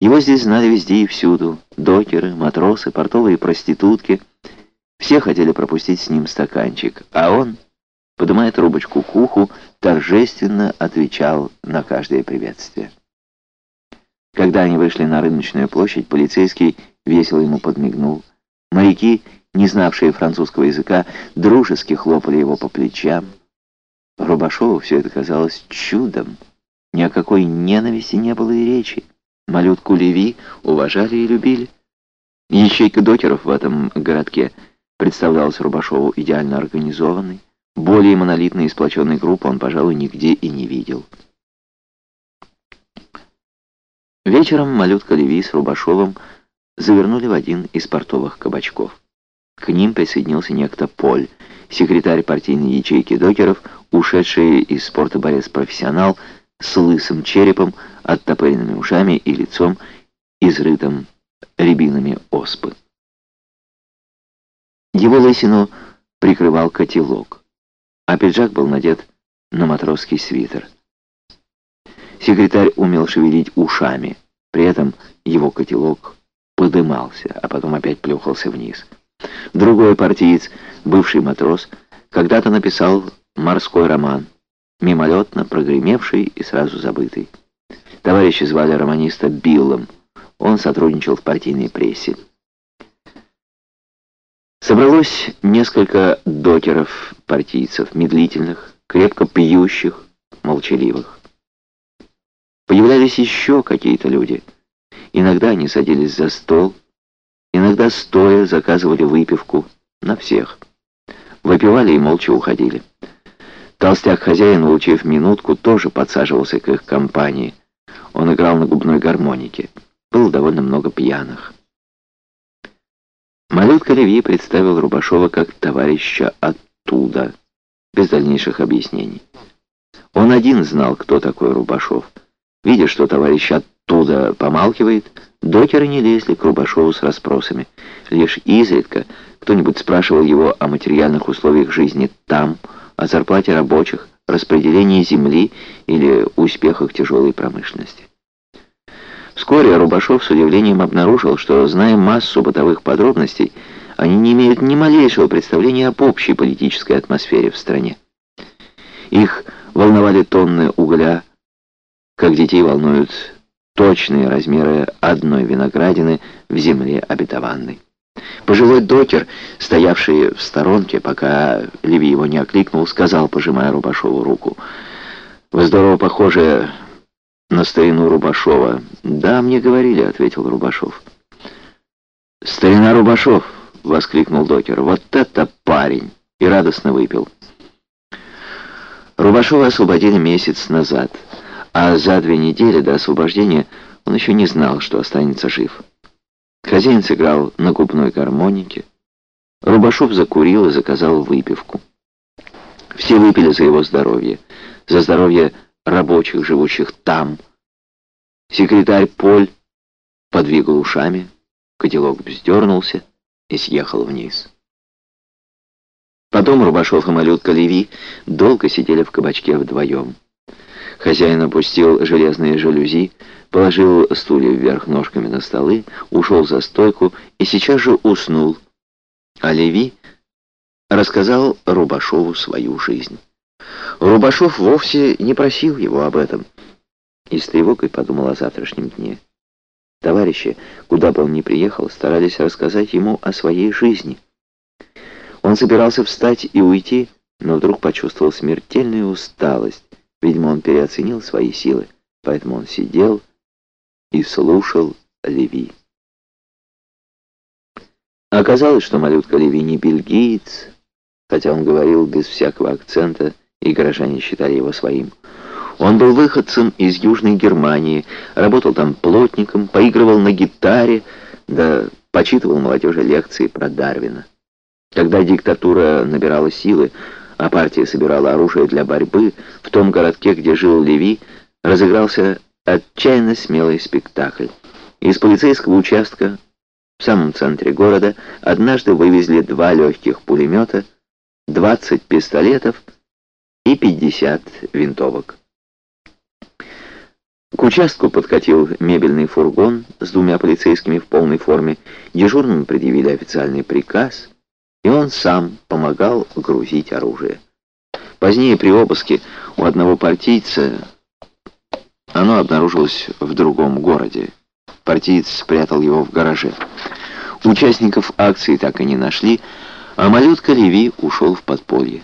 Его здесь знали везде и всюду. Докеры, матросы, портовые проститутки. Все хотели пропустить с ним стаканчик, а он, поднимая трубочку к уху, торжественно отвечал на каждое приветствие. Когда они вышли на рыночную площадь, полицейский весело ему подмигнул. Моряки, не знавшие французского языка, дружески хлопали его по плечам. Рубашову все это казалось чудом. Ни о какой ненависти не было и речи. Малютку Леви уважали и любили. Ячейка докеров в этом городке представлялась Рубашову идеально организованной. Более монолитной и сплоченной группы он, пожалуй, нигде и не видел. Вечером малютка Леви с Рубашовым завернули в один из портовых кабачков. К ним присоединился некто Поль, секретарь партийной ячейки докеров, ушедший из спорта борец-профессионал, с лысым черепом, оттопыренными ушами и лицом, изрытым рябинами оспы. Его лысину прикрывал котелок, а пиджак был надет на матросский свитер. Секретарь умел шевелить ушами, при этом его котелок подымался, а потом опять плюхался вниз. Другой партиец, бывший матрос, когда-то написал морской роман — мимолетно прогремевший и сразу забытый. Товарища звали романиста Биллом. Он сотрудничал в партийной прессе. Собралось несколько докеров-партийцев, медлительных, крепко пьющих, молчаливых. Появлялись еще какие-то люди. Иногда они садились за стол, иногда стоя заказывали выпивку на всех. Выпивали и молча уходили. Толстяк-хозяин, улучив минутку, тоже подсаживался к их компании. Он играл на губной гармонике. Было довольно много пьяных. Малютка Леви представил Рубашова как товарища оттуда, без дальнейших объяснений. Он один знал, кто такой Рубашов. Видя, что товарищ оттуда помалкивает, докеры не лезли к Рубашову с расспросами. Лишь изредка кто-нибудь спрашивал его о материальных условиях жизни там, о зарплате рабочих, распределении земли или успехах тяжелой промышленности. Вскоре Рубашов с удивлением обнаружил, что, зная массу бытовых подробностей, они не имеют ни малейшего представления об общей политической атмосфере в стране. Их волновали тонны угля, как детей волнуют точные размеры одной виноградины в земле обетованной. Пожилой докер, стоявший в сторонке, пока Леви его не окликнул, сказал, пожимая Рубашову руку. «Вы здорово похожи на старину Рубашова». «Да, мне говорили», — ответил Рубашов. «Старина Рубашов!» — воскликнул докер. «Вот это парень!» И радостно выпил. Рубашова освободили месяц назад, а за две недели до освобождения он еще не знал, что останется жив. Хозяин сыграл на губной гармонике. Рубашов закурил и заказал выпивку. Все выпили за его здоровье, за здоровье рабочих, живущих там. Секретарь Поль подвигал ушами, котелок вздернулся и съехал вниз. Потом Рубашов и малютка Леви долго сидели в кабачке вдвоем. Хозяин опустил железные жалюзи, положил стулья вверх ножками на столы, ушел за стойку и сейчас же уснул. А Леви рассказал Рубашову свою жизнь. Рубашов вовсе не просил его об этом. И с тревогой подумал о завтрашнем дне. Товарищи, куда бы он ни приехал, старались рассказать ему о своей жизни. Он собирался встать и уйти, но вдруг почувствовал смертельную усталость. Видимо, он переоценил свои силы, поэтому он сидел и слушал Леви. Оказалось, что малютка Леви не бельгиец, хотя он говорил без всякого акцента, и горожане считали его своим. Он был выходцем из Южной Германии, работал там плотником, поигрывал на гитаре, да почитывал молодежи лекции про Дарвина. Когда диктатура набирала силы, а партия собирала оружие для борьбы, в том городке, где жил Леви, разыгрался отчаянно смелый спектакль. Из полицейского участка в самом центре города однажды вывезли два легких пулемета, 20 пистолетов и 50 винтовок. К участку подкатил мебельный фургон с двумя полицейскими в полной форме. Дежурным предъявили официальный приказ, и он сам помогал грузить оружие. Позднее при обыске у одного партийца оно обнаружилось в другом городе. Партиец спрятал его в гараже. Участников акции так и не нашли, а малютка Леви ушел в подполье.